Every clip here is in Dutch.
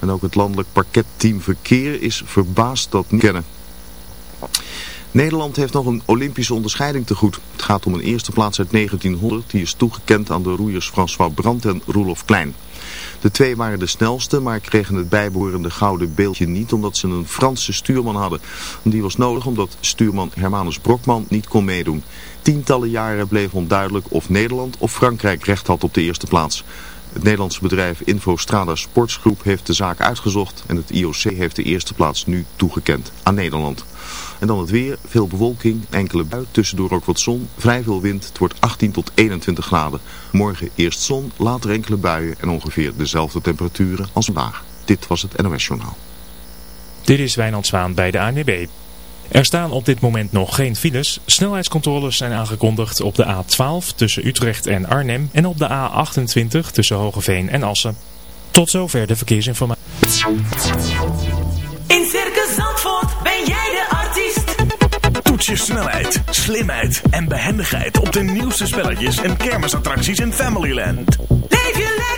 En ook het landelijk parketteam verkeer is verbaasd dat niet kennen. Nederland heeft nog een Olympische onderscheiding te goed. Het gaat om een eerste plaats uit 1900 die is toegekend aan de roeiers François Brandt en Roelof Klein. De twee waren de snelste, maar kregen het bijbehorende gouden beeldje niet omdat ze een Franse stuurman hadden. Die was nodig omdat stuurman Hermanus Brokman niet kon meedoen. Tientallen jaren bleef onduidelijk of Nederland of Frankrijk recht had op de eerste plaats. Het Nederlandse bedrijf Infostrada Sportsgroep heeft de zaak uitgezocht en het IOC heeft de eerste plaats nu toegekend aan Nederland. En dan het weer, veel bewolking, enkele bui, tussendoor ook wat zon, vrij veel wind. Het wordt 18 tot 21 graden. Morgen eerst zon, later enkele buien en ongeveer dezelfde temperaturen als vandaag. Dit was het NOS Journaal. Dit is Wijnand Zwaan bij de ANWB. Er staan op dit moment nog geen files. Snelheidscontroles zijn aangekondigd op de A12 tussen Utrecht en Arnhem en op de A28 tussen Hogeveen en Assen. Tot zover de verkeersinformatie. In Circus Zandvoort ben jij de artiest. Toets je snelheid, slimheid en behendigheid op de nieuwste spelletjes en kermisattracties in Familyland. Leef je lekker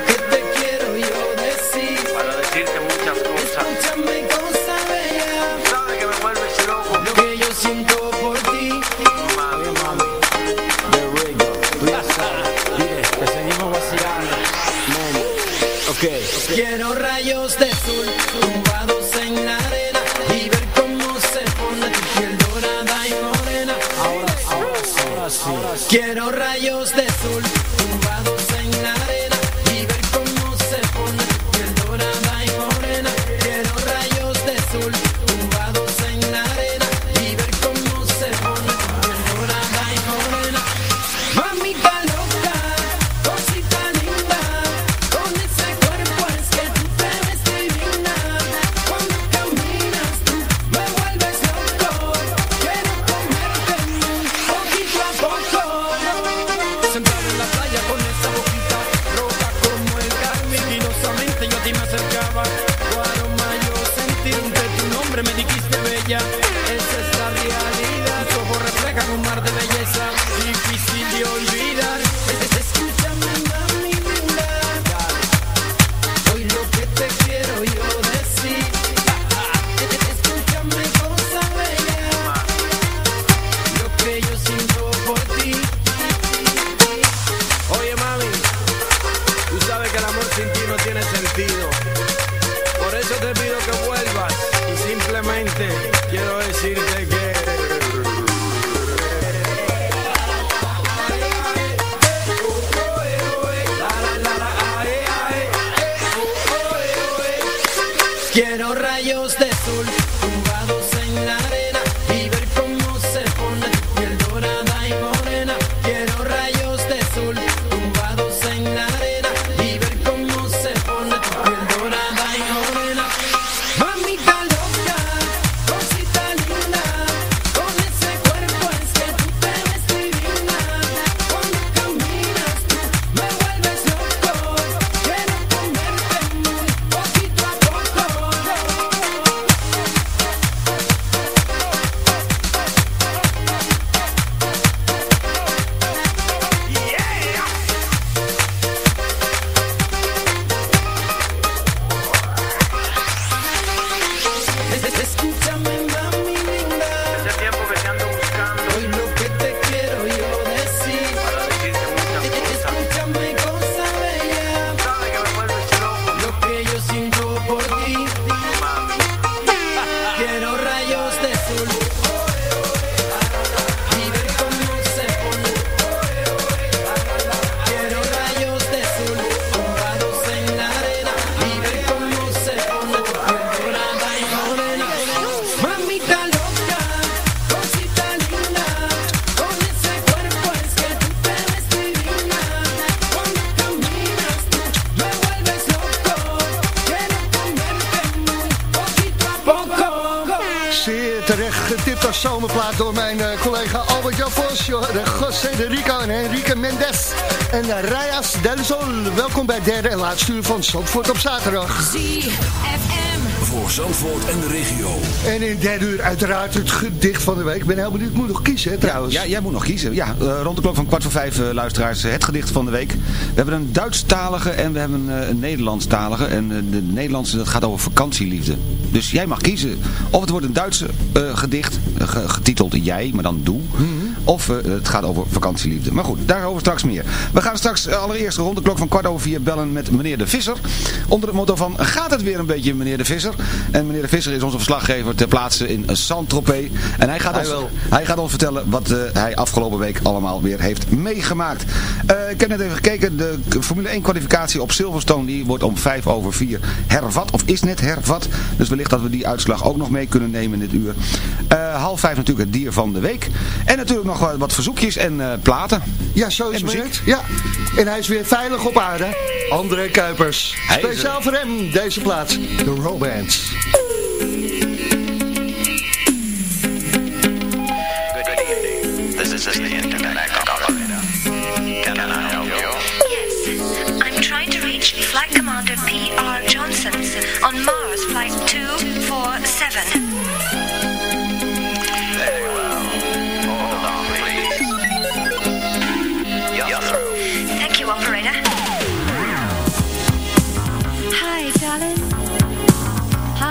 Quiero rayos de sol tumbados en la arena y ver cómo se pone tu piel dorada y morena. Ahora, ahora, ahora sí. Quiero rayos de Vos, José de Rico en Enrique Mendes en uh, Rayas del Sol. Welkom bij het derde en laatste uur van Zandvoort op zaterdag. ZFM voor Zandvoort en de regio. En in derde uur uiteraard het gedicht van de week. Ik ben heel benieuwd, ik moet nog kiezen hè, trouwens. Ja, jij moet nog kiezen. Ja, uh, rond de klok van kwart voor vijf uh, luisteraars, het gedicht van de week. We hebben een Duitsstalige en we hebben een Nederlandstalige. En de Nederlandse, dat gaat over vakantieliefde. Dus jij mag kiezen of het wordt een Duitse gedicht, getiteld Jij, maar dan Doe. Mm -hmm. Of het gaat over vakantieliefde. Maar goed, daarover straks meer. We gaan straks allereerst rond de klok van kwart over vier bellen met meneer De Visser. Onder het motto van, gaat het weer een beetje meneer De Visser? En meneer De Visser is onze verslaggever ter plaatse in Saint-Tropez. En hij gaat, hij, ons, hij gaat ons vertellen wat uh, hij afgelopen week allemaal weer heeft meegemaakt. Ik heb net even gekeken, de Formule 1 kwalificatie op Silverstone die wordt om 5 over 4 hervat. Of is net hervat. Dus wellicht dat we die uitslag ook nog mee kunnen nemen in dit uur. Half 5 natuurlijk het dier van de week. En natuurlijk nog wat, wat verzoekjes en platen. Ja, zo is het. Ja. En hij is weer veilig op aarde. André Kuipers. Speciaal voor hem deze plaats. De Romance. This is the Internet. Can I help you? Yes, I'm trying to reach Flight Commander P.R. Johnson on Mars Flight 247.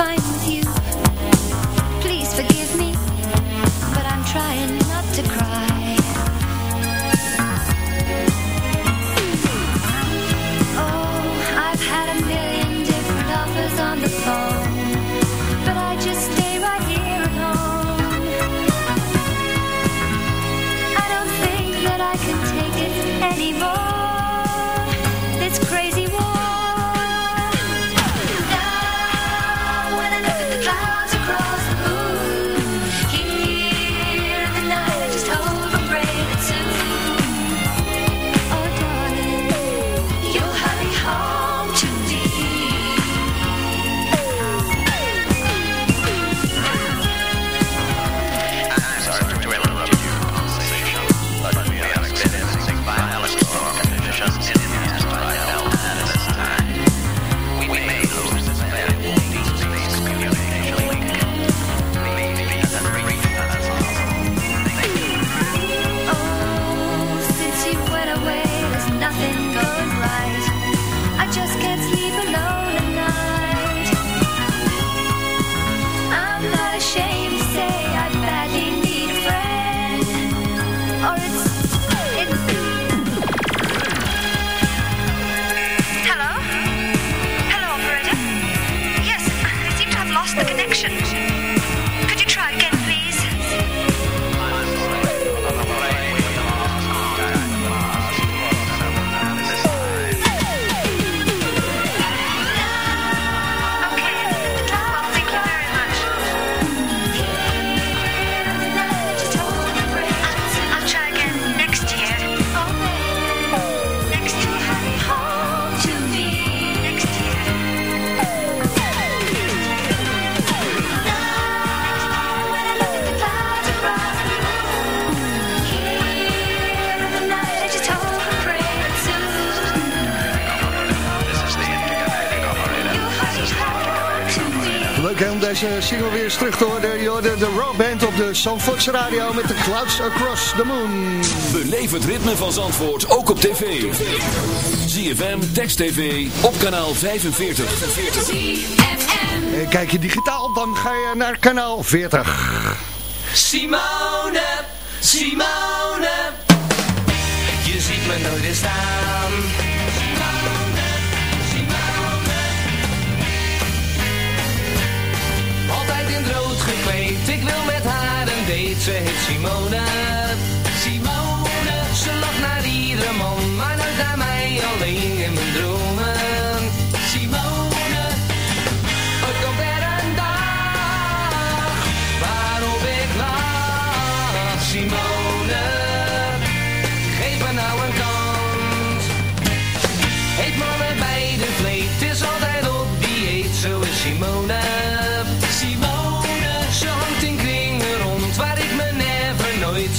find me. Deze single weer eens terug te horen. Je hoorde de Raw Band op de Zandvoortse radio met de Clouds Across the Moon. Beleef het ritme van Zandvoort ook op tv. ZFM, Text TV, op kanaal 45. En kijk je digitaal, dan ga je naar kanaal 40. Simone, Simone, je ziet me nooit eens staan. Ik wil met haar een date, ze heet Simone. Simone, ze lacht naar iedere man, maar nooit naar mij, alleen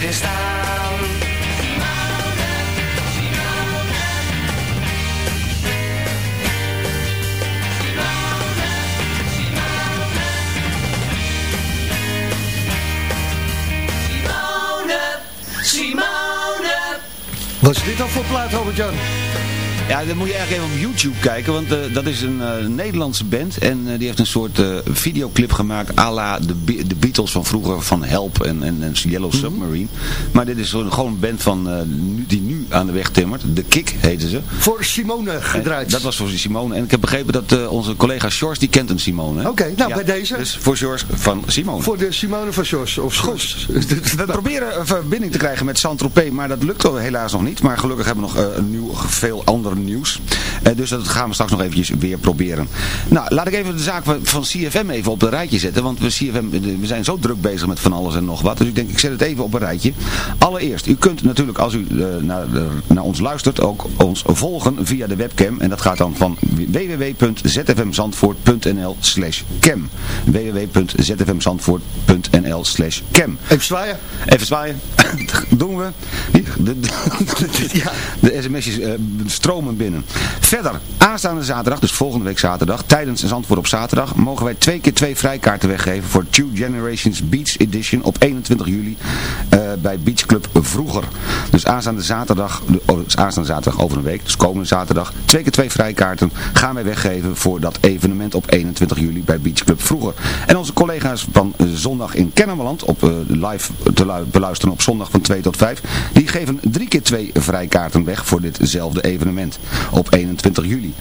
Eens staan. Simone, Simone, Simone, Simone. Wat is dit dan voor plaat, Robert-Jan? Ja, dan moet je eigenlijk even op YouTube kijken, want eh, dat is een eh, Nederlandse band. En eh, die heeft een soort videoclip gemaakt à la de, de Beatles van vroeger, van Help en, en, en Yellow Submarine. Maar dit is gewoon gewoon een band van, die nu aan de weg timmert. De Kick heten ze. Voor Simone gedraaid. En dat was voor Simone. En ik heb begrepen dat onze collega Sjors, die kent hem Simone. Oké, nou Ja, bij deze. Dus voor Sjors van Simone. Voor de Simone van Jos. Of Schos. We proberen een verbinding te krijgen met Saint-Tropez, maar dat lukt helaas nog niet. Maar gelukkig hebben we nog een nieuw, veel ander nieuws. Eh, dus dat gaan we straks nog eventjes weer proberen. Nou, laat ik even de zaak van, CFM even op een rijtje zetten. Want we, CFM, we zijn zo druk bezig met van alles en nog wat. Dus ik denk, ik zet het even op een rijtje. Allereerst, u kunt natuurlijk als u eh, naar, naar ons luistert ook ons volgen via de webcam. En dat gaat dan van www.zfmzandvoort.nl slash cam. www.zfmzandvoort.nl slash cam. Even zwaaien. Even zwaaien. Doen we. De, de, Ja. de sms'jes eh, stromen binnen. Verder, aanstaande zaterdag, dus volgende week zaterdag, tijdens Zandvoort op zaterdag, mogen wij twee keer twee vrijkaarten weggeven voor Two Generations Beach Edition op 21 juli eh, bij Beach Club Vroeger. Dus aanstaande zaterdag, oh, dus aanstaande zaterdag over een week, dus komende zaterdag, twee keer twee vrijkaarten gaan wij weggeven voor dat evenement op 21 juli bij Beach Club Vroeger. En onze collega's van eh, zondag in Kennemerland, op eh, live te lu- beluisteren op zondag van 2 tot 5, die geven drie keer twee vrijkaarten weg voor ditzelfde evenement op 21 juli.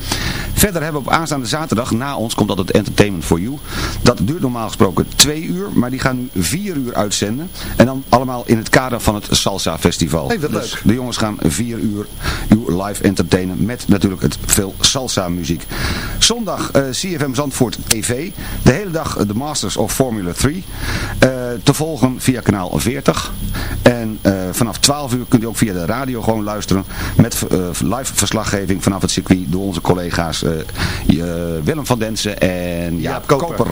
Verder hebben we op aanstaande zaterdag, na ons komt altijd Entertainment for You. Dat duurt normaal gesproken twee uur, maar die gaan nu vier uur uitzenden. En dan allemaal in het kader van het Salsa Festival. Hey, wat dus leuk. de jongens gaan vier uur uw live entertainen met natuurlijk het veel salsa muziek. Zondag eh, CFM Zandvoort TV. De hele dag eh, de Masters of Formula 3. eh, te volgen via kanaal 40. En vanaf 12 uur kunt u ook via de radio gewoon luisteren. Met live verslaggeving vanaf het circuit door onze collega's eh, Willem van Densen en Jaap Jaap Koper. Koper.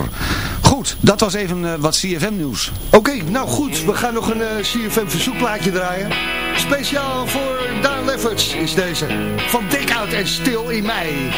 Goed, dat was even eh, wat CFM nieuws. Oké, nou goed. We gaan nog een eh, CFM verzoekplaatje draaien. Speciaal voor Daan Lefferts is deze. Van Dik Out en Stil in Mei.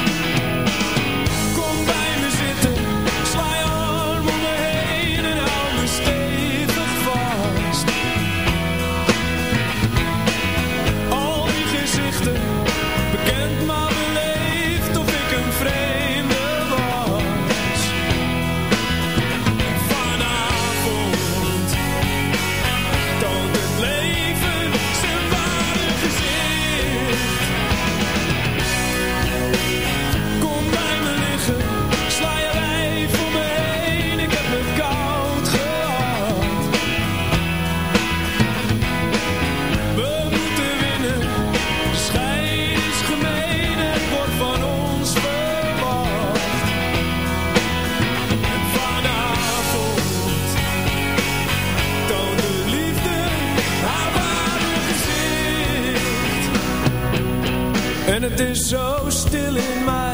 En het is zo stil in mij,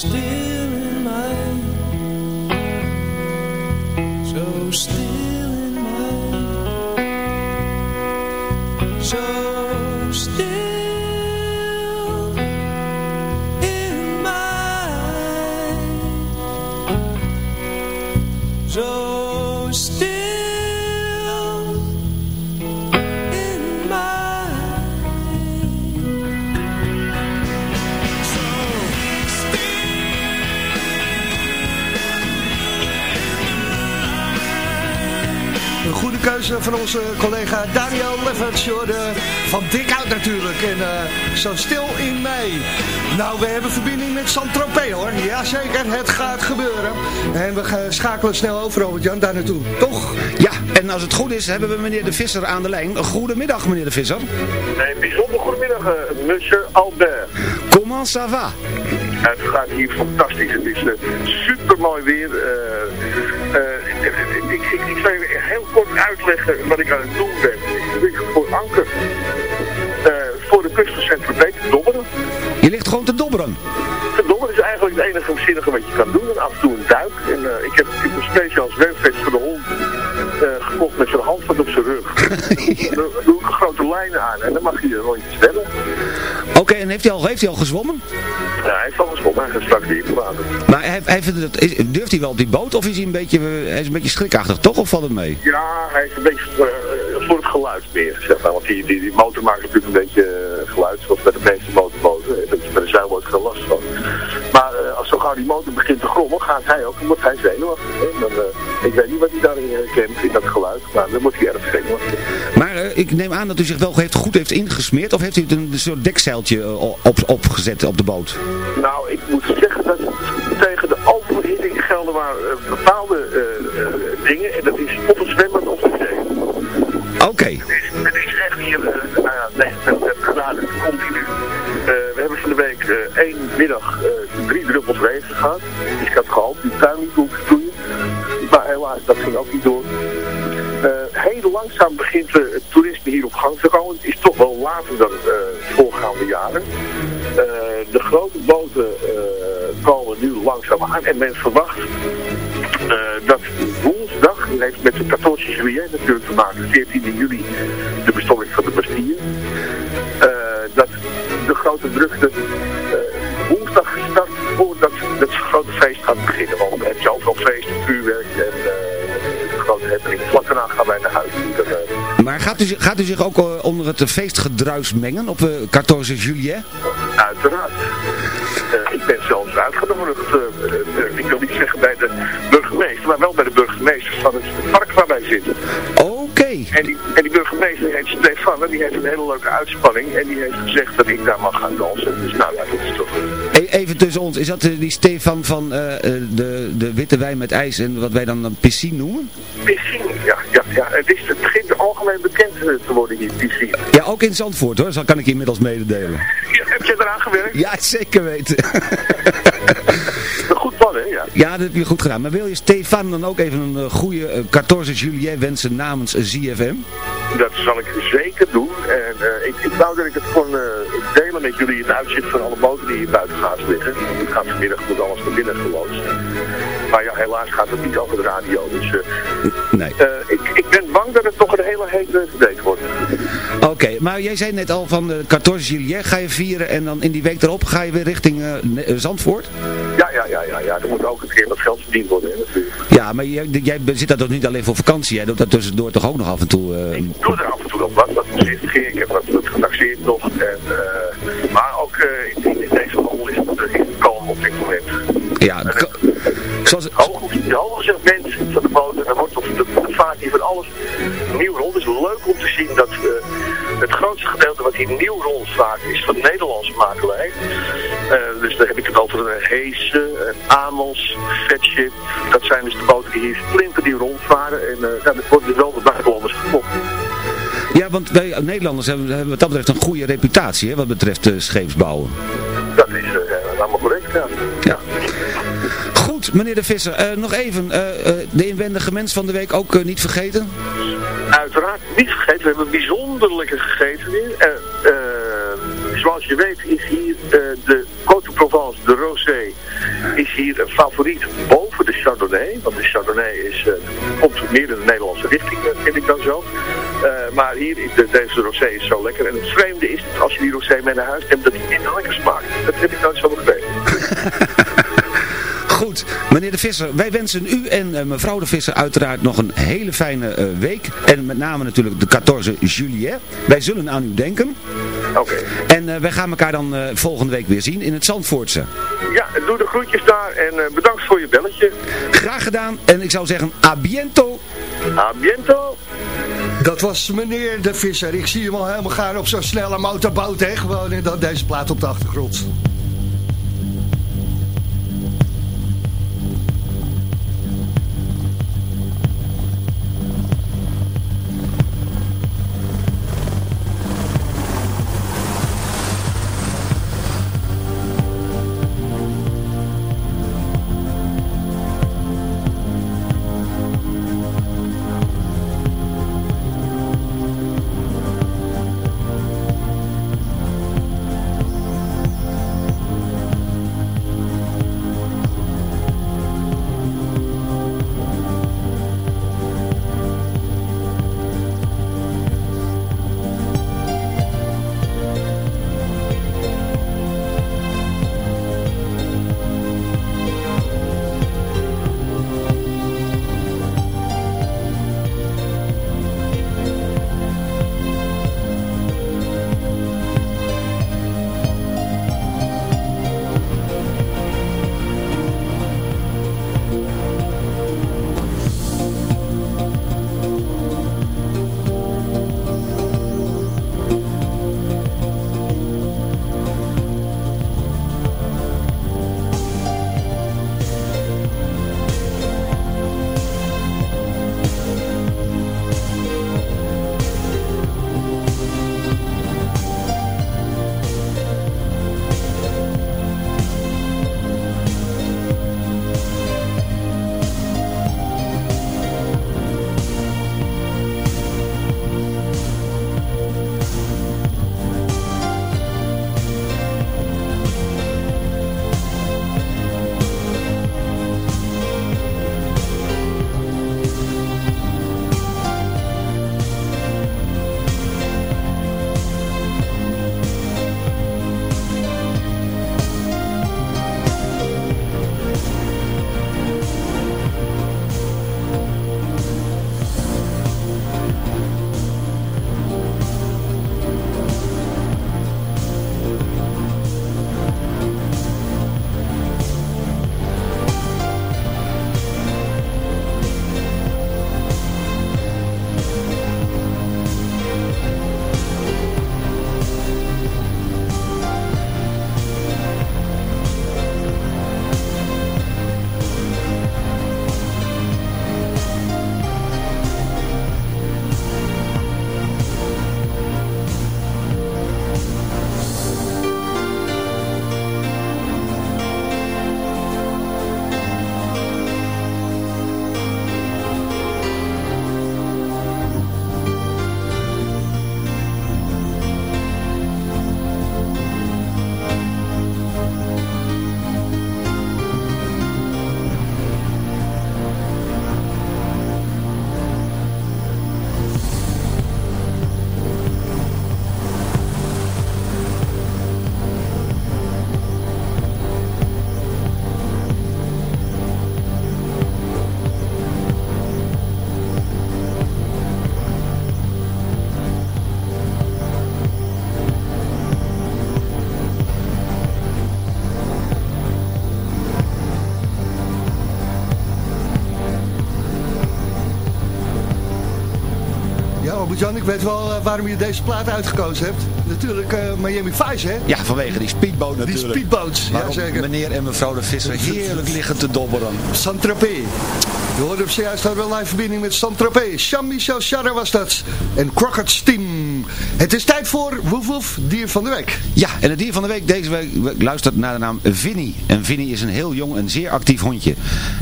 denkt. Stil in mij, zo stil van onze collega Daniel Lefferts, van Dik Out natuurlijk. En eh, zo stil in mei. Nou, we hebben verbinding met Saint-Tropez hoor. Jazeker, het gaat gebeuren. En we gaan schakelen snel over, Robert-Jan, daar naartoe. Toch? Ja, en als het goed is, hebben we meneer De Visser aan de lijn. Goedemiddag, meneer De Visser. Een bijzonder goedemiddag, eh, monsieur Albert. Comment ça va? Het gaat hier fantastisch. Het is super mooi weer. Eh, eh, ik, ik, ik zal je heel kort uitleggen wat ik aan het doen ben. Ik lig voor anker eh, voor de kust van Saint-Tropez te dobberen. Je ligt gewoon te dobberen. Te dobberen is eigenlijk het enige zinnige wat je kan doen. En af en toe een duik. En eh, ik heb natuurlijk een speciaal zwemvest voor de hond eh, gekocht met zijn handvat op zijn rug. dan doe ik een grote lijnen aan en dan mag hij een rondje zwemmen. En heeft hij, al, heeft hij al gezwommen? Ja, hij is al gesponnen. Hij gaat straks te water. Maar hij, hij het, durft hij wel op die boot of is hij een beetje, eh, hij is een beetje schrikachtig, toch? Of valt het mee? Ja, hij is een beetje eh, voor het geluid meer, zeg maar. Want die, die, die motor maakt natuurlijk een beetje eh, geluid, zoals bij de meeste motorboten. Eh, Dat je bij de zeilboot geen last van. Maar eh, als zo gauw die motor begint te grommen, gaat hij ook, omdat hij zenuwachtig. Dan, eh, ik weet niet wat hij daarin herkent, in dat geluid, maar dan wordt hij erg zenuwachtig. Ik neem aan dat u zich wel heeft, goed heeft ingesmeerd of heeft u een soort dekzeiltje eh, op, opgezet op de boot? Nou, ik moet zeggen dat tegen de oververhitting gelden maar eh, bepaalde eh, dingen. En dat is op het zwembad of de zee. Oké. Het is echt hier, nou ja, 29 graden continu. Eh, we hebben van de week eh, één middag drie druppels regen gehad. Dus ik had gehoopt die tuin niet hoeven te doen. Maar helaas, dat ging ook niet door. Eh, heel langzaam begint eh, het toerisme hier op gang te komen. Het is toch wel later dan eh, voorgaande jaren. De grote boten komen nu langzaam aan en men verwacht dat woensdag, dat heeft met de 14 juillet natuurlijk te maken, 14 juli, de bestorming van de Bastille, dat de grote drukte woensdag start voordat het grote feest gaat beginnen. Want heb je overal feesten, vuurwerk en vlak daarna eh, gaan wij naar huis. Eh, maar gaat u, gaat u zich ook eh, onder het feestgedruis mengen op 14 juli? Uiteraard. ik ben zelfs uitgenodigd. ik wil niet zeggen bij de burgemeester, maar wel bij de burgemeester van het park waar wij zitten. Oké. En die, en die, burgemeester heeft, Stefan, die heeft een hele leuke uitspanning. En die heeft gezegd dat ik daar mag gaan dansen. Dus nou ja, dat is toch. Even tussen ons, is dat eh, die Stefan van eh, eh, de, de witte wijn met ijs en wat wij dan een piscine noemen? Piscine, ja, ja, ja. Het, is, het begint algemeen bekend te worden hier, piscine. Ja, ook in Zandvoort hoor, dat kan ik je inmiddels mededelen. Ja, heb je eraan gewerkt? Ja, zeker weten. Een goed plan, hè? Ja. Ja, dat heb je goed gedaan. Maar wil je Stefan dan ook even een uh, goede uh, 14 juillet wensen namens ZFM? Dat zal ik zeker doen. En uh, ik, ik wou dat ik het kon uh, delen met jullie, het uitzicht van alle boten die hier buiten gaan liggen. Het gaat vanmiddag moet alles naar binnen geloosd. Maar ja, helaas gaat het niet over de radio. Dus uh, nee. ik, ik ben bang dat het toch een hele hete date wordt. Oké, okay, maar jij zei net al van de 14 juillet ga je vieren en dan in die week erop ga je weer richting Zandvoort? Ja, ja, ja, ja, ja. Er moet ook een keer wat geld verdiend worden, hè, natuurlijk. Ja, maar jij, jij zit daar toch niet alleen voor vakantie, jij doet dat tussendoor toch ook nog af en toe... Ik doe er af Ik heb wat, getaxeerd nog. En, uh, maar ook in, in deze rol is het kalm op dit moment. Ja, zoals het hoog, de hoge segment van de boot, en dan wordt de, de vaart hier van alles nieuw rond. Het is leuk om te zien dat het grootste gedeelte wat hier nieuw rondvaart is van de Nederlandse makelij. dus daar heb ik het over een Heesen, een Amos, Vetship. Dat zijn dus de boten die hier splinter die rondvaren. En uh, nou, dat wordt dus wel de buitenlanders gekocht. Want wij Nederlanders hebben, hebben wat dat betreft een goede reputatie hè, wat betreft uh, scheepsbouwen. Dat is uh, allemaal correct, ja. ja. Goed, meneer de Visser, nog even, de inwendige mens van de week ook niet vergeten? Uiteraard niet vergeten, we hebben bijzonder lekker gegeten weer. zoals je weet is hier de Côte de Provence, de Rosé, is hier een favoriet boven de Chardonnay. Want de Chardonnay is, uh, komt meer in de Nederlandse richting, vind ik dan zo. Uh, maar hier is de, deze rosé is zo lekker. En het vreemde is dat als je die rosé mee naar huis neemt, dat die minder lekker smaakt. Dat heb ik nooit zo begrepen. Goed, meneer de Visser, wij wensen u en uh, mevrouw de Visser uiteraard nog een hele fijne uh, week. En met name natuurlijk de 14 juillet. Wij zullen aan u denken. Oké. Okay. En uh, wij gaan elkaar dan volgende week weer zien in het Zandvoortse. Ja, doe de groetjes daar en bedankt voor je belletje. Graag gedaan en ik zou zeggen, a biento. A biento. Dat was meneer de Visser. Ik zie hem al helemaal gaan op zo'n snelle motorboot, hè? Gewoon en dan deze plaat op de achtergrond. Albert-Jan, ik weet wel eh, waarom je deze plaat uitgekozen hebt. Natuurlijk uh, Miami Vice, hè? Ja, vanwege die speedboot natuurlijk. Die speedboats, ja zeker. meneer en mevrouw de Visser heerlijk liggen te dobberen. Saint-Tropez. We hoorden op zojuist al wel live verbinding met Saint-Tropez. Jean-Michel Charre was dat. En Crockett's Team. Het is tijd voor Woef Woef, dier van de week. Ja, en het dier van de week deze week luistert naar de naam Vinnie. En Vinnie is een heel jong en zeer actief hondje.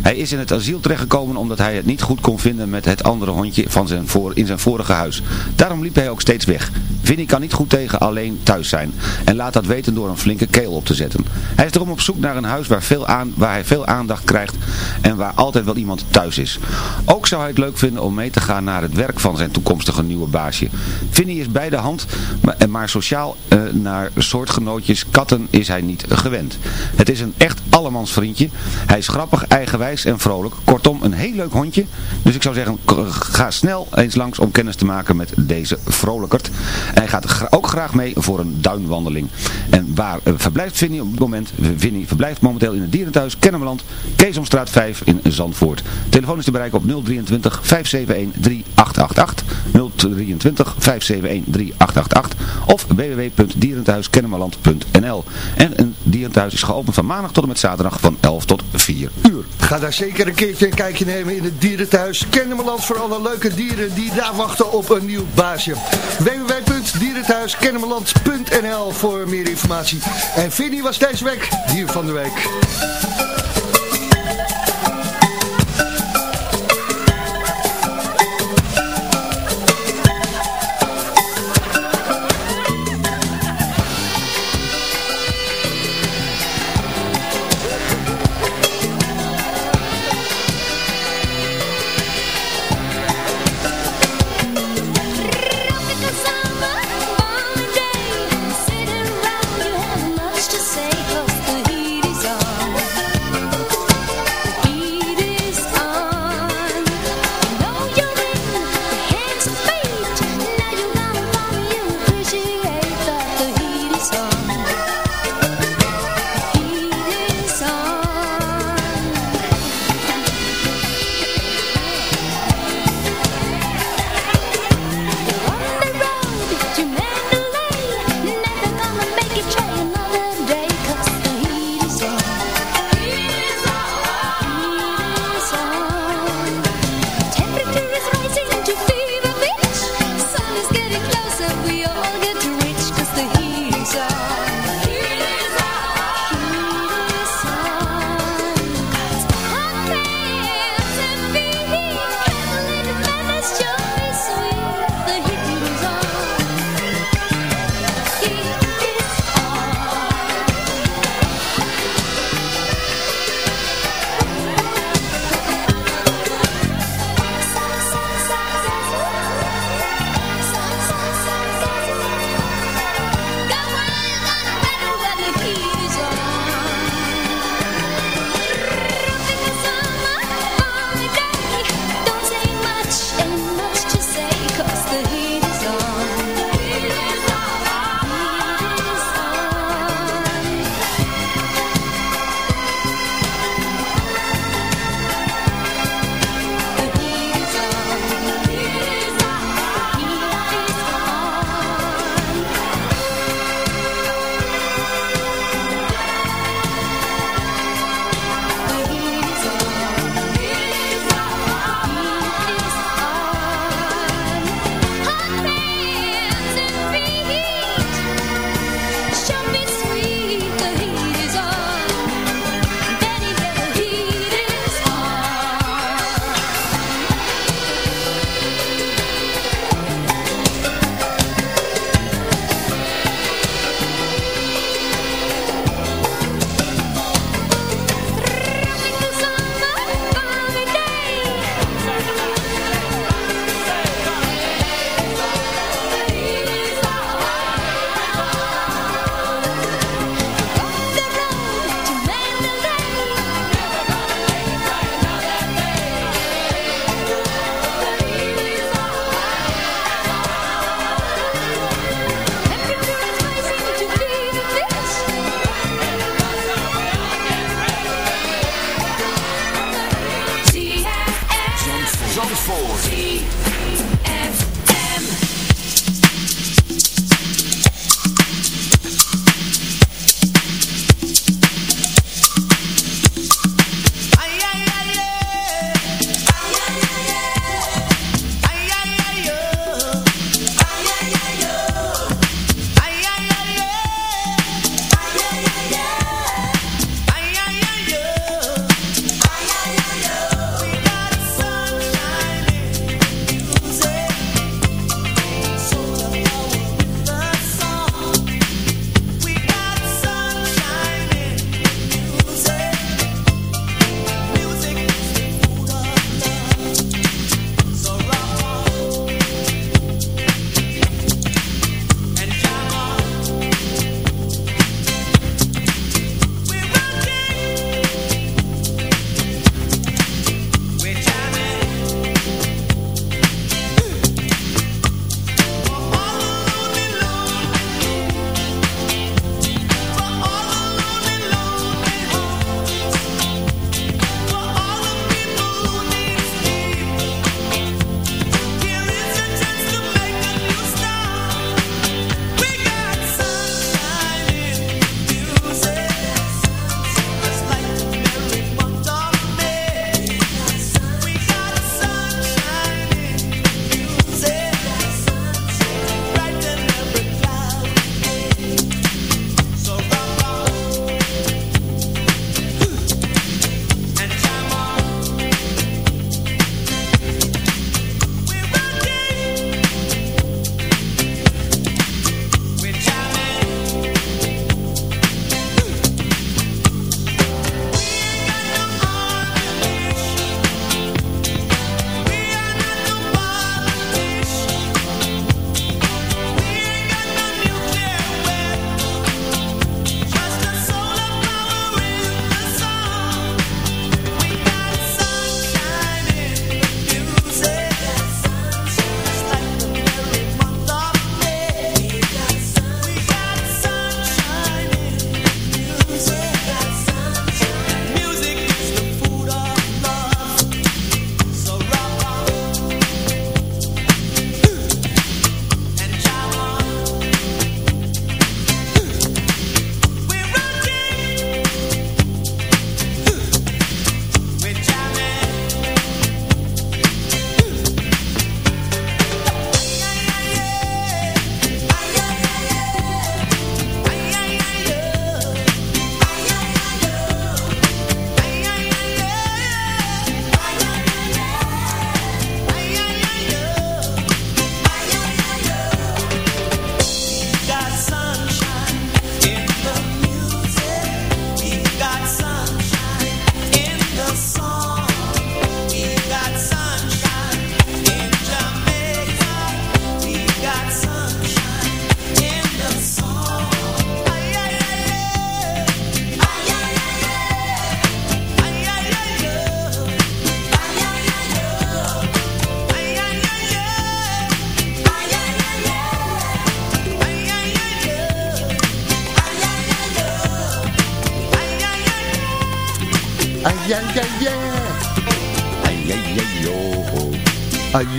Hij is in het asiel terechtgekomen omdat hij het niet goed kon vinden met het andere hondje van zijn voor, in zijn vorige huis. Daarom liep hij ook steeds weg. Vinnie kan niet goed tegen alleen thuis zijn. En laat dat weten door een flinke keel op te zetten. Hij is daarom op zoek naar een huis waar, veel aan, waar hij veel aandacht krijgt en waar altijd wel iemand thuis is. Ook zou hij het leuk vinden om mee te gaan naar het werk van zijn toekomstige nieuwe baasje. Vinnie is bij de hand, maar, maar sociaal uh, naar soortgenootjes katten is hij niet gewend. Het is een echt allemans vriendje. Hij is grappig, eigenwijs en vrolijk. Kortom, een heel leuk hondje. Dus ik zou zeggen, ga snel eens langs om kennis te maken met deze vrolijkert. Hij gaat ook graag mee voor een duinwandeling. En waar uh, verblijft Vinnie op het moment? Vinnie verblijft momenteel in het dierenthuis Kennemerland, Keesomstraat 5 in Zandvoort. Telefoon is te bereiken op 023 571 3888. 023 571 3888 of www.dierenthuiskennemerland.nl En een dierenthuis is geopend van maandag tot en met zaterdag van 11 tot 4 uur. Ga daar zeker een keertje een kijkje nemen in het dierenthuis Kennemerland voor alle leuke dieren die daar wachten op een nieuw baasje. www.dierenthuiskennemerland.nl voor meer informatie. En Vinnie was deze week dier van de week.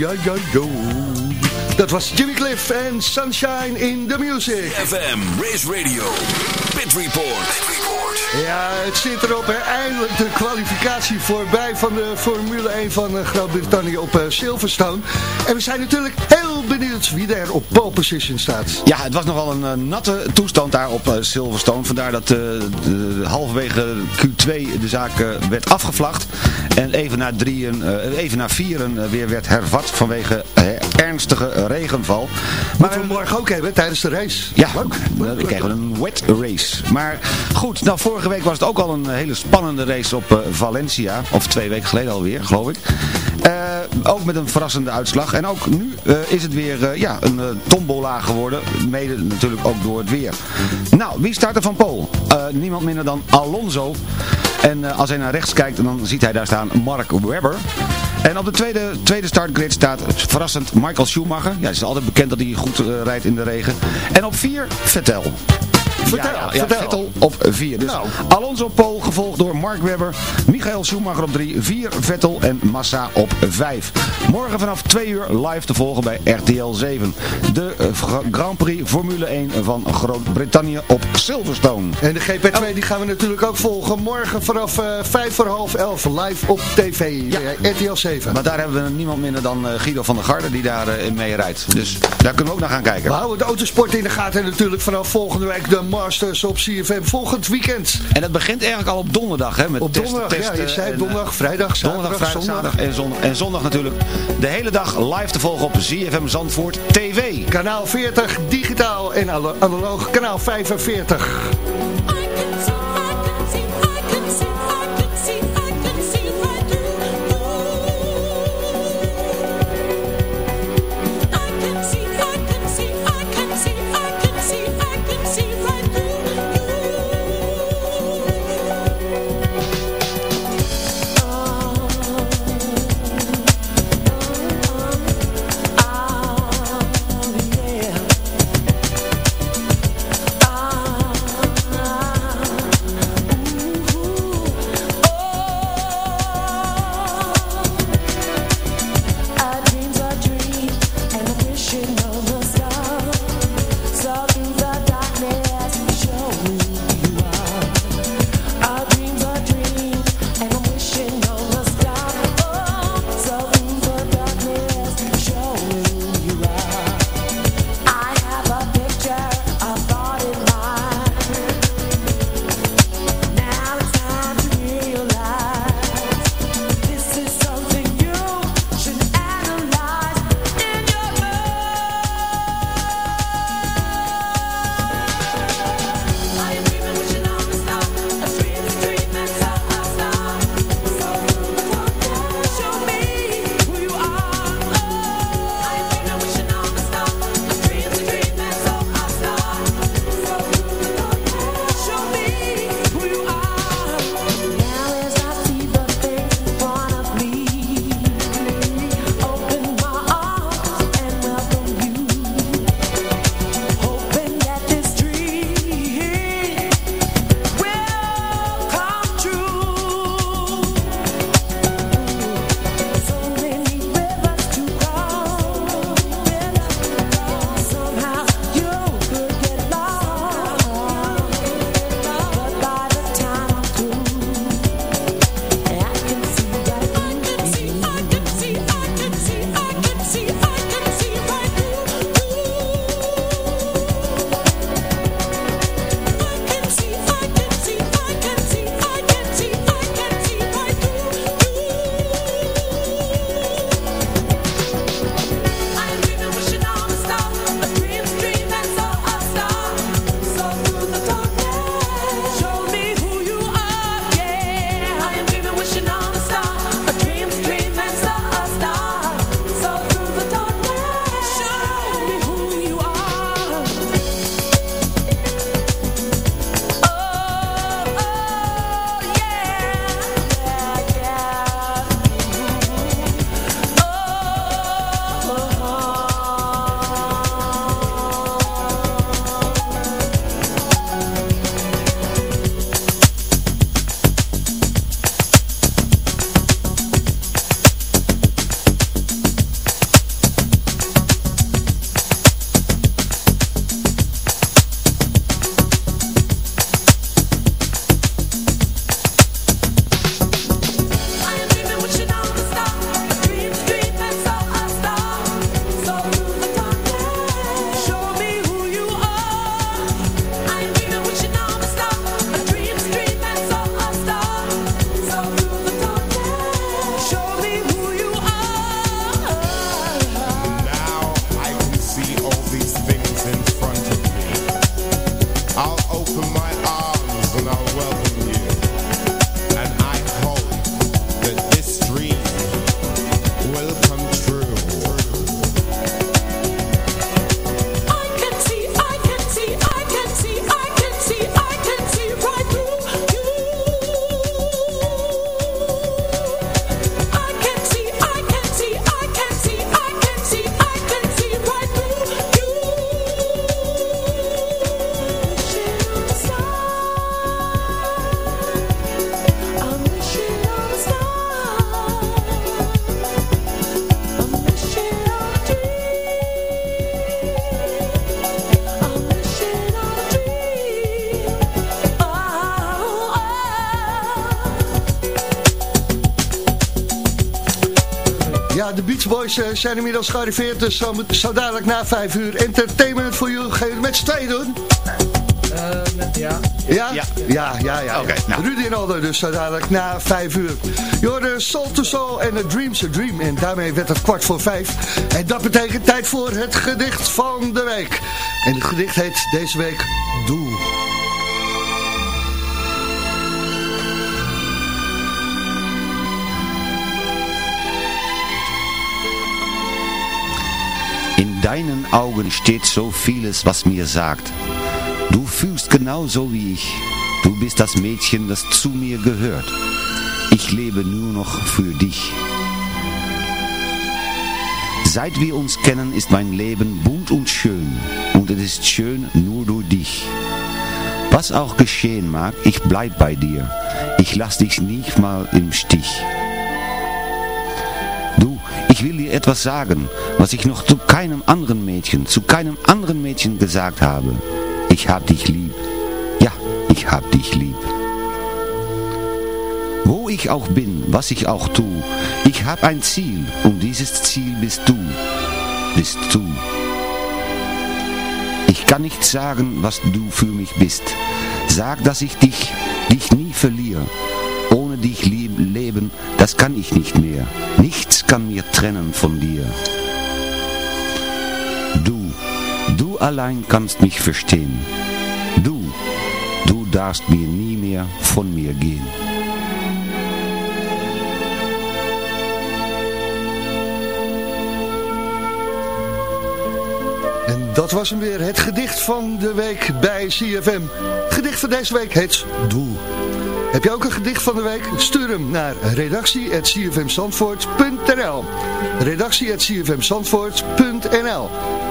Ajajajo. Dat was Jimmy Cliff en Sunshine in the Music. FM, Race Radio, Pit Report. Ja, het zit erop. Hè. Eindelijk de kwalificatie voorbij van de Formule 1 van eh, Groot-Brittannië op uh, Silverstone. En we zijn natuurlijk heel benieuwd wie er op pole position staat. Ja, het was nogal een uh, natte toestand daar op Silverstone. Vandaar dat de, halverwege Q2 de zaak werd afgevlacht. En even na, drieën, even na vieren weer werd hervat vanwege ernstige regenval. Maar we morgen ook hebben tijdens de race. Ja, krijgen we een wet race. Maar goed, nou vorige week was het ook al een hele spannende race op uh, Valencia. Of twee weken geleden alweer, geloof ik. Uh, ook met een verrassende uitslag. En ook nu uh, is het weer ja, een tombola geworden. Mede natuurlijk ook door het weer. Nou, wie start er van Pool? niemand minder dan Alonso. En als hij naar rechts kijkt, dan ziet hij daar staan Mark Webber. En op de tweede, tweede startgrid staat verrassend Michael Schumacher. Ja, het is altijd bekend dat hij goed rijdt in de regen. En op vier Vettel. Vertel, ja, ja, Vettel op 4. Dus nou. Alonso op pole, gevolgd door Mark Webber. Michael Schumacher op 3. 4 Vettel en Massa op 5. Morgen vanaf 2 uur live te volgen bij RTL 7. De uh, Grand Prix Formule 1 van Groot-Brittannië op Silverstone. En de GP2 die gaan we natuurlijk ook volgen. Morgen vanaf uh, 5 voor half 11 live op tv. Ja. RTL 7. Maar daar hebben we niemand minder dan uh, Guido van der Garde die daar in mee rijdt. Dus daar kunnen we ook naar gaan kijken. We houden de autosport in de gaten en natuurlijk vanaf volgende week de Masters op CFM volgend weekend. En dat begint eigenlijk al op donderdag, hè? Met op donderdag, ja, je zei donderdag, vrijdag, zaterdag, donderdag, vrijdag, zondag. en zondag. En zondag natuurlijk de hele dag live te volgen op CFM Zandvoort TV. Kanaal 40, digitaal en analoog, kanaal 45. De Beach Boys eh, zijn inmiddels gearriveerd, dus zo, zo dadelijk na vijf uur entertainment voor jullie. Ga je het met z'n tweeën doen? ja. Ja? Ja, ja, ja. ja. Oké, nou. Rudy en Aldo dus zo dadelijk na vijf uur. Je hoorde Soul to Soul en A Dream's a Dream. En daarmee werd het kwart voor vijf. En dat betekent tijd voor het gedicht van de week. En het gedicht heet deze week In deinen Augen steht so vieles, was mir sagt. Du fühlst genauso wie ich. Du bist das Mädchen, das zu mir gehört. Ich lebe nur noch für dich. Seit wir uns kennen, ist mein Leben bunt und schön. Und es ist schön nur durch dich. Was auch geschehen mag, ich bleib bei dir. Ich lass dich nicht mal im Stich. Ich will dir etwas sagen, was ich noch zu keinem anderen Mädchen, zu keinem anderen Mädchen gesagt habe. Ich hab dich lieb. Ja, ich hab dich lieb. Wo ich auch bin, was ich auch tu, ich hab ein Ziel und dieses Ziel bist du. Bist du. Ich kann nicht sagen, was du für mich bist. Sag, dass ich dich, dich nie verliere. Dich lieb, leben, das kann ich nicht mehr. Nichts kann mir trennen von dir. Du, du allein kannst mich verstehen. Du, du darfst mir nie mehr von mir gehen. En dat was hem weer, het gedicht van de week bij CFM. Gedicht van deze week heet Doel. Heb je ook een gedicht van de week? Stuur hem naar redactie.cfmzandvoort.nl redactie.cfmzandvoort.nl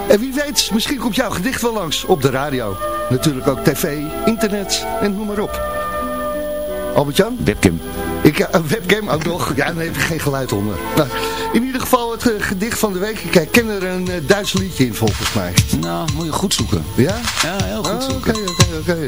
En wie weet, misschien komt jouw gedicht wel langs op de radio. Natuurlijk ook tv, internet en noem maar op. Albert-Jan? Webcam. Ik, ja, een webcam ook nog. Ja, dan heb je geen geluid onder. Nou, in ieder geval het eh, gedicht van de week. Ik ken er een uh, Duits liedje in volgens mij. Nou, moet je goed zoeken. Ja? Ja, heel goed Oh, zoeken. Oké, oké, oké.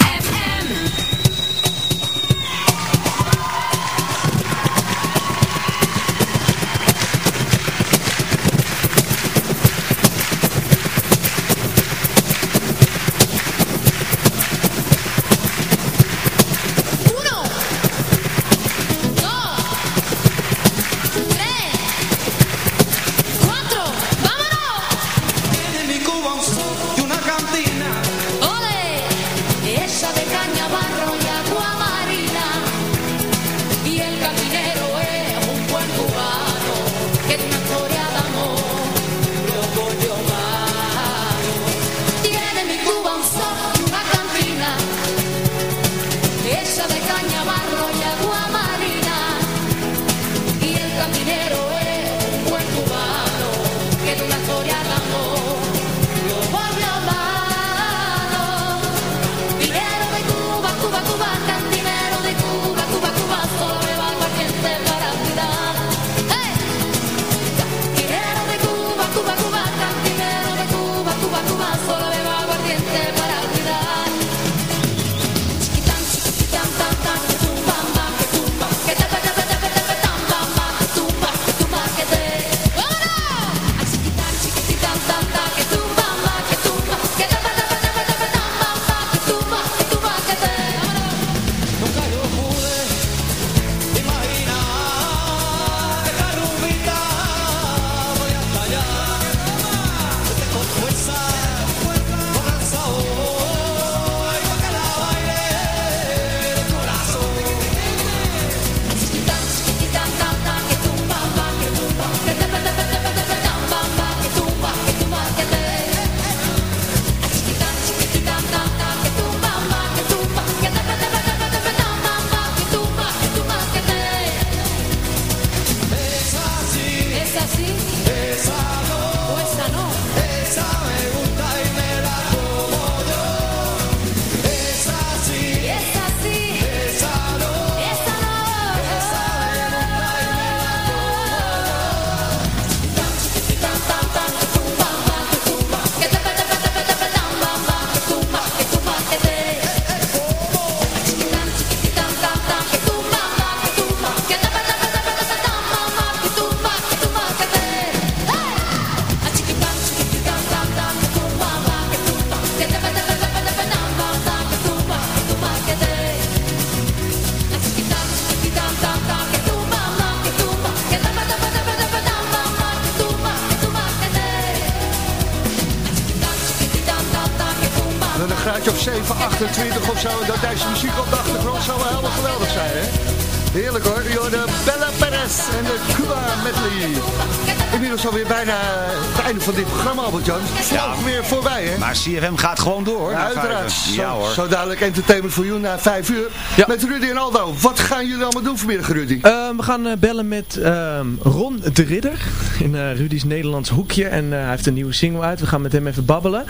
Albert-Jan. Vlog weer voorbij, hè? Maar CFM gaat gewoon door. Ja, uiteraard. vijf. Zo, Ja hoor. zo dadelijk entertainment voor jou na 5 uur. Met Rudy en Aldo. Wat gaan jullie allemaal doen vanmiddag, Rudy? Eh, we gaan eh, bellen met ehm, Ron de Ridder in eh, Rudy's Nederlands hoekje. En eh, hij heeft een nieuwe single uit. We gaan met hem even babbelen.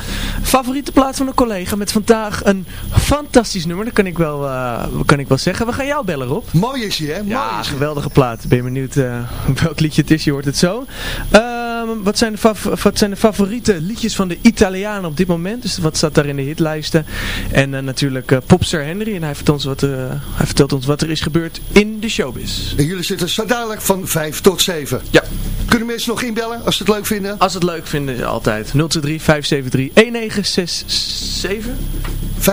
Favoriete plaats van een collega met vandaag een fantastisch nummer. Dat kan ik wel, eh, kan ik wel zeggen. We gaan jou bellen, Rob. Mooi is hij, hè? Mooi Ja, is geweldige plaat. Ben je benieuwd eh, welk liedje het is? Je hoort het zo. Ehm, wat, zijn de wat zijn de favoriete liedjes van de Italianen op dit moment? Dus wat staat daar in de hitlijsten? En eh, natuurlijk eh, Popster Henry. En hij vertelt, ons wat, eh, hij vertelt ons wat er is gebeurd in de showbiz. En jullie zitten zo dadelijk van 5 tot 7. Ja. Kunnen mensen nog inbellen als ze het leuk vinden? Als het leuk vinden, altijd. 023 573 1967. 5730393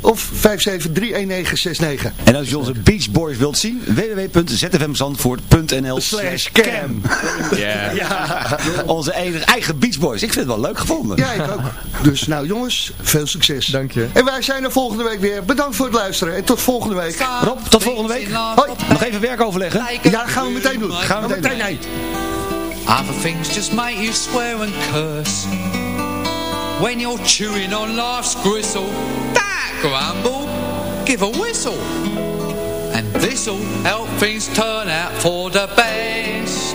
of 5731969. En als je onze Beach Boys wilt zien, www.zfmzandvoort.nl Slash cam. Ja. Onze enige eigen Beach Boys. Ik vind het wel leuk gevonden. Ja, ik ook. Dus nou jongens, veel succes. Dank je. En wij zijn er volgende week weer. Bedankt voor het luisteren en tot volgende week. Rob, tot volgende week. Hoi. Nog even werk overleggen. Ja, dat gaan we meteen doen. Gaan we meteen meteen. Other things just make you swear and curse When you're chewing on life's gristle That grumble, give a whistle And this'll help things turn out for the best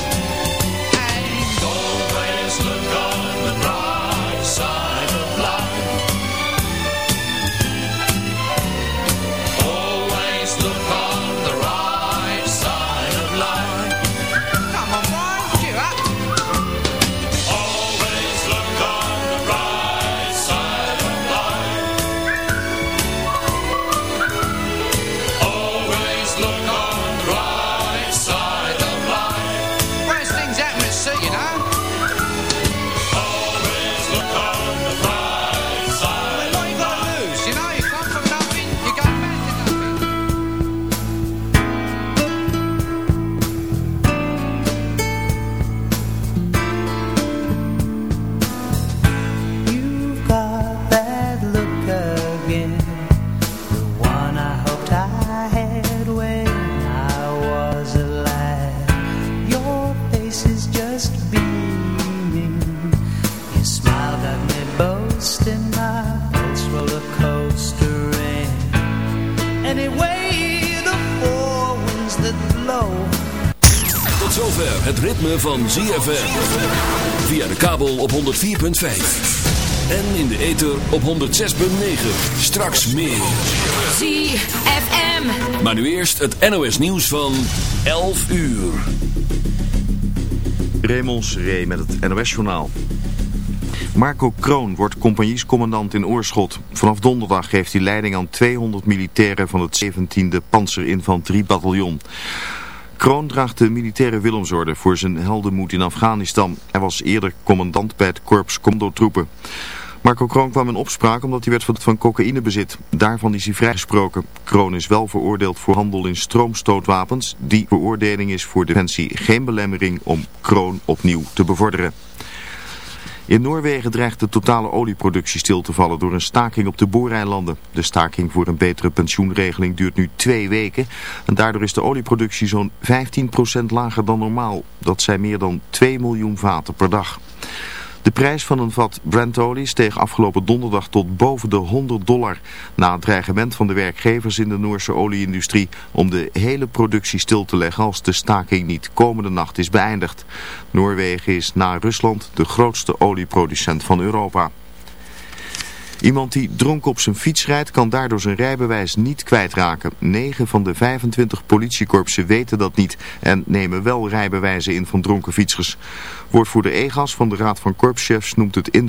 Ritme van ZFM. Via de kabel op 104.5. En in de ether op 106.9. Straks meer. ZFM. Maar nu eerst het NOS nieuws van 11 uur. Raymond Seré met het NOS-journaal. Marco Kroon wordt compagniescommandant in Oorschot. Vanaf donderdag geeft hij leiding aan 200 militairen van het 17e Panzerinfanteriebataljon. Kroon draagt de militaire Willemsorde voor zijn heldenmoed in Afghanistan. Hij was eerder commandant bij het korps commandotroepen. Marco Kroon kwam in opspraak omdat hij werd verdacht van cocaïnebezit. Daarvan is hij vrijgesproken. Kroon is wel veroordeeld voor handel in stroomstootwapens. Die veroordeling is voor Defensie geen belemmering om Kroon opnieuw te bevorderen. In Noorwegen dreigt de totale olieproductie stil te vallen door een staking op de booreilanden. De staking voor een betere pensioenregeling duurt nu twee weken. En daardoor is de olieproductie zo'n 15% lager dan normaal. Dat zijn meer dan 2 miljoen vaten per dag. De prijs van een vat Brent-olie steeg afgelopen donderdag tot boven de 100 dollar. Na het dreigement van de werkgevers in de Noorse olieindustrie om de hele productie stil te leggen als de staking niet komende nacht is beëindigd. Noorwegen is na Rusland de grootste olieproducent van Europa. Iemand die dronken op zijn fiets rijdt kan daardoor zijn rijbewijs niet kwijtraken. 9 van de 25 politiekorpsen weten dat niet en nemen wel rijbewijzen in van dronken fietsers. Woordvoerder Egas van de Raad van Korpschefs noemt het in